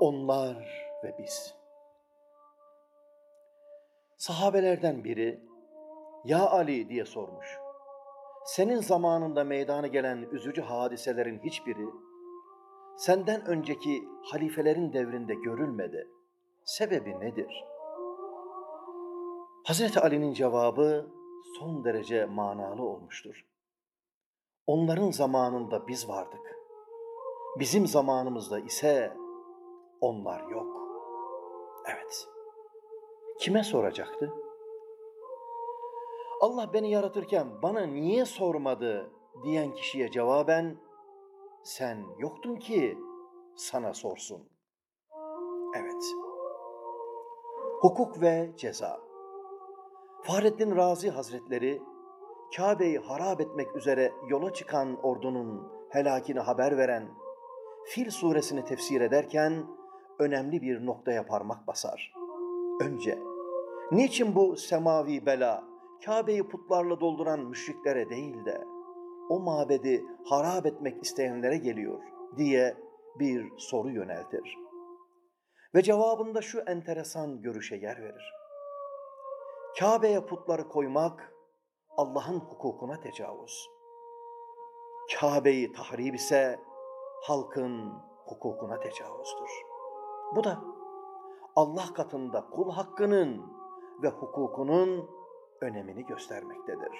onlar ve biz. Sahabelerden biri, Ya Ali diye sormuş. Senin zamanında meydana gelen üzücü hadiselerin hiçbiri, senden önceki halifelerin devrinde görülmedi. Sebebi nedir? Hazreti Ali'nin cevabı son derece manalı olmuştur. Onların zamanında biz vardık. Bizim zamanımızda ise onlar yok. Evet. Kime soracaktı? Allah beni yaratırken bana niye sormadı diyen kişiye cevaben sen yoktun ki sana sorsun. Evet. Hukuk ve ceza. Fahrettin Razi Hazretleri Kabe'yi harap etmek üzere yola çıkan ordunun helakini haber veren Fil suresini tefsir ederken önemli bir noktaya parmak basar. Önce, niçin bu semavi bela Kabe'yi putlarla dolduran müşriklere değil de o mabedi harap etmek isteyenlere geliyor diye bir soru yöneltir. Ve cevabında şu enteresan görüşe yer verir. Kabe'ye putları koymak Allah'ın hukukuna tecavüz. Kabe'yi tahrip ise halkın hukukuna tecavüzdür. Bu da Allah katında kul hakkının ve hukukunun önemini göstermektedir.